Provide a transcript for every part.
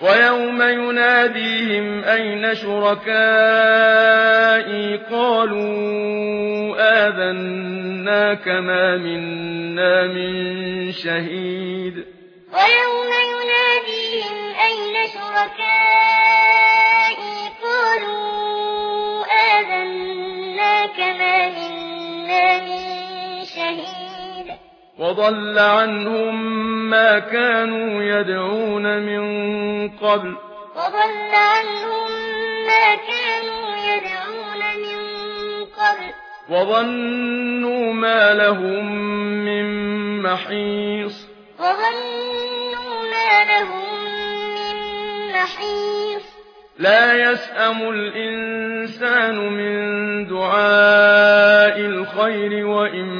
وَيَوْمَ يُنَادِيهِمْ أَيْنَ شُرَكَائِي قَالُوا آذَنَّا كَمَا مِنَّا مِن شَهِيدٍ وَيَوْمَ يُنَادِيهِمْ أَيْنَ شُرَكَائِي وضل عنهم ما كانوا يدعون من قبل. وضل عنهم ما كانوا يدعون من قبل. وظنوا ما لهم من محيص. وظنوا ما لهم من محيص. لا يسأم الإنسان من دعاء الخير وإن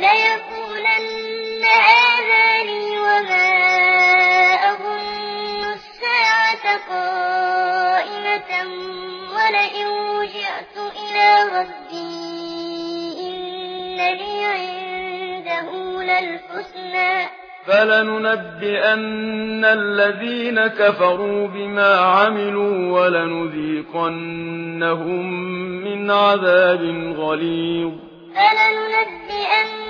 ليقولن هذا لي وما أظن الساعة قائمة ولئن غَلِيظٍ إلى ربي إن لي عنده للحسنى. فلننبئن الذين كفروا بما عملوا ولنذيقنهم من عذاب غليظ. فلننبئن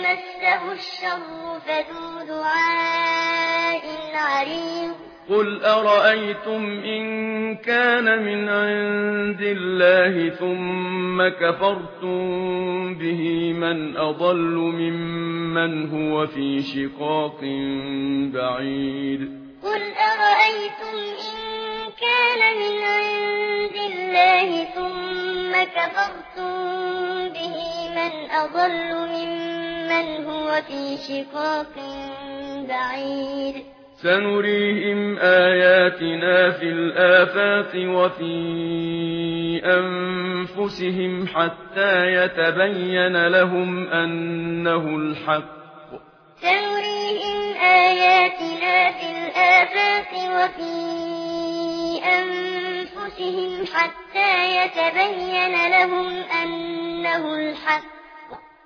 مسه الشر فذو دعاء عريم قل أرأيتم إن كان من عند الله ثم كفرتم به من أضل ممن هو في شقاق بعيد قل أرأيتم إن كان من عند الله ثم كفرتم به من أضل ممن ومن هو في شقاق بعيد. سنريهم آياتنا في الآفاق وفي أنفسهم حتى يتبين لهم أنه الحق. سنريهم آياتنا في الآفاق وفي أنفسهم حتى يتبين لهم أنه الحق.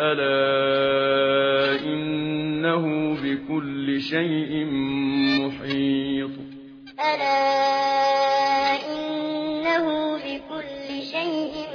ألا إنه بكل شيء محيط. ألا إنه بكل شيء